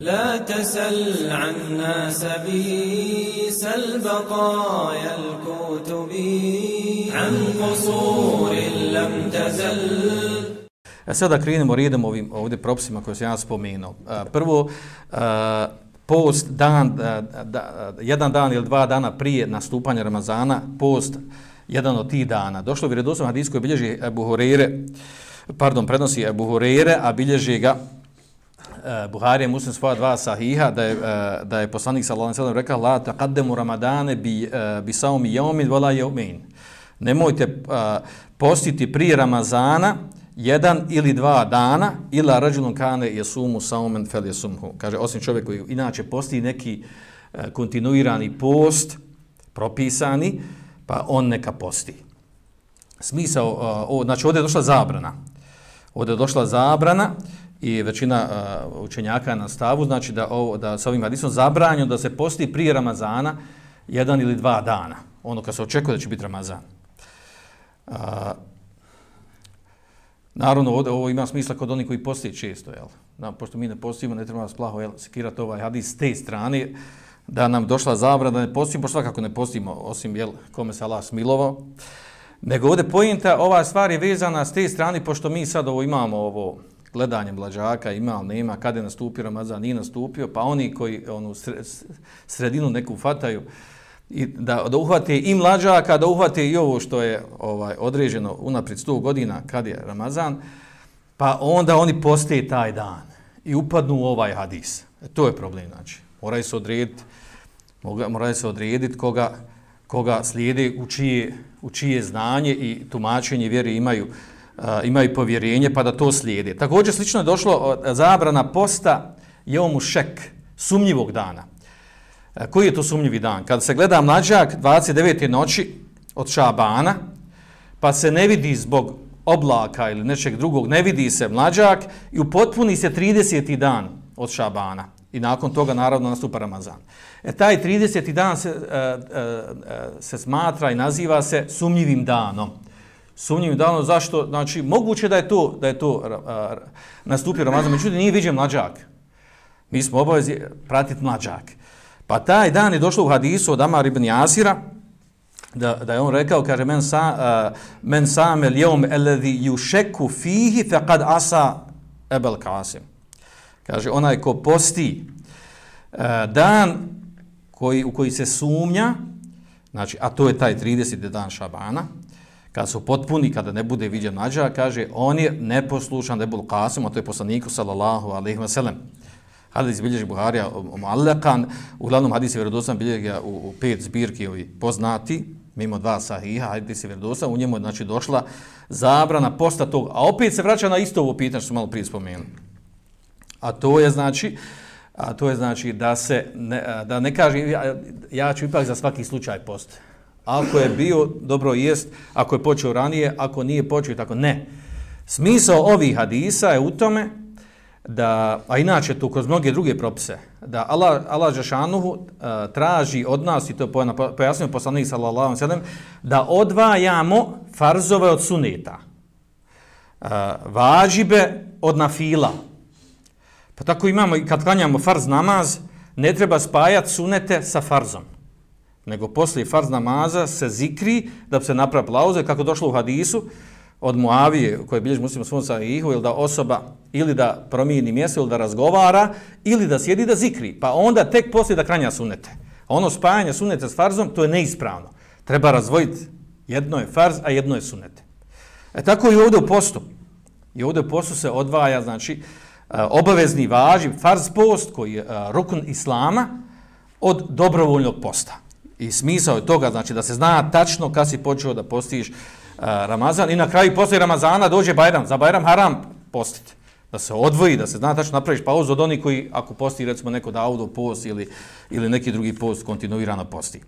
لا تسل عنا سبيس البقايا الكتب عن قصور لم تزل A sada krenemo redom ovim ovdje propisima koje sam ja spomenuo. Prvo, post dan, da, jedan dan ili dva dana prije nastupanja Ramazana, post jedan od tih dana. Došlo bi redosno hadis koji bilježi Ebu Horeire, pardon, prenosi Ebu Horeire, a bilježi ga Eh, uh, Buharije muslim svoja dva sahiha, da je, uh, da je poslanik sallallahu alaihi sallam rekao la taqaddemu ramadane bi, uh, bi saumi jaumin wala jaumin. Nemojte uh, postiti prije Ramazana jedan ili dva dana ila rađulun kane jesumu saumen fel jesumhu. Kaže, osim čovjek koji inače posti neki uh, kontinuirani post, propisani, pa on neka posti. Smisao, uh, o, znači ovdje je došla zabrana. Ovdje je došla zabrana i većina uh, učenjaka na stavu, znači da, ovo, da sa ovim hadisom zabranju da se posti prije Ramazana jedan ili dva dana. Ono kad se očekuje da će biti Ramazan. Uh, naravno, ovdje, ovo ima smisla kod onih koji postije često, jel? Da, pošto mi ne postijemo, ne treba nas plaho jel, sekirati ovaj hadis s te strane, da nam došla zabrana da ne postimo, pošto svakako ne postimo, osim jel, kome se Allah smilovao. Nego ovdje pojenta, ova stvar je vezana s te strane, pošto mi sad ovo imamo ovo, gledanje mlađaka, ima li nema, kada je nastupio Ramazan, nije nastupio, pa oni koji onu sredinu neku fataju, i da, da uhvate i mlađaka, da uhvate i ovo što je ovaj određeno unaprijed 100 godina kad je Ramazan, pa onda oni postoje taj dan i upadnu u ovaj hadis. E, to je problem, znači. Moraju se odrediti, moraju se odrediti koga, koga slijede, u čije, u čije znanje i tumačenje vjere imaju imaju povjerenje pa da to slijede. Također slično je došlo zabrana posta jeomu šek, sumnjivog dana. Koji je to sumnjivi dan? Kada se gleda mlađak 29. noći od Šabana, pa se ne vidi zbog oblaka ili nečeg drugog, ne vidi se mlađak i upotpuni se 30. dan od Šabana. I nakon toga naravno nastupa Ramazan. E taj 30. dan se, e, e, e, se smatra i naziva se sumnjivim danom sumnjivim danom, zašto? Znači, moguće da je to, da je to a, nastupio Ramazan, međutim, nije viđen mlađak. Mi smo obavezi pratiti mlađak. Pa taj dan je došlo u hadisu od Amar ibn Jasira, da, da je on rekao, kaže, men, sa, uh, men same lijom alladhi jušeku fihi faqad asa ebel kasim. Kaže, onaj ko posti uh, dan koji, u koji se sumnja, znači, a to je taj 30. dan Šabana, kada su potpuni, kada ne bude viđen nađa, kaže, on je neposlušan Ebul Qasim, a to je poslaniku, sallallahu alaihi wa sallam. Hadis bilježi Buharija Mu'allakan, uglavnom hadis je vjerodostan bilježi u, u pet zbirki ovi poznati, mimo dva sahiha, hadis je vjerodostan, u njemu je znači, došla zabrana posta tog, a opet se vraća na isto ovo pitanje što smo malo prije spomenuli. A to je znači, a to je znači da se ne, da ne kaže ja, ja ću ipak za svaki slučaj post Ako je bio, dobro jest, ako je počeo ranije, ako nije počeo, tako ne. Smisao ovih hadisa je u tome da, a inače tu kroz mnoge druge propise, da Allah, Allah Žešanuhu uh, e, traži od nas, i to pojasnimo poslanik sallallahu sallam, da odvajamo farzove od suneta, uh, važibe od nafila. Pa tako imamo, kad klanjamo farz namaz, ne treba spajati sunete sa farzom nego poslije farz namaza se zikri da bi se napravi plauze, kako došlo u hadisu od Muavije, koje bilježi muslima svom sahihu, ili da osoba ili da promijeni mjesto, ili da razgovara, ili da sjedi da zikri. Pa onda tek poslije da kranja sunete. A ono spajanje sunete s farzom, to je neispravno. Treba razvojiti. Jedno je farz, a jedno je sunete. E tako i ovdje u postu. I ovdje u postu se odvaja, znači, e, obavezni važi farz post, koji je e, rukn rukun islama, od dobrovoljnog posta. I smisao je toga, znači da se zna tačno kad si počeo da postiš uh, Ramazan i na kraju posle Ramazana dođe Bajram, za Bajram haram postiti. Da se odvoji, da se zna tačno napraviš pauzu od onih koji ako posti recimo neko da auto post ili, ili neki drugi post kontinuirano posti.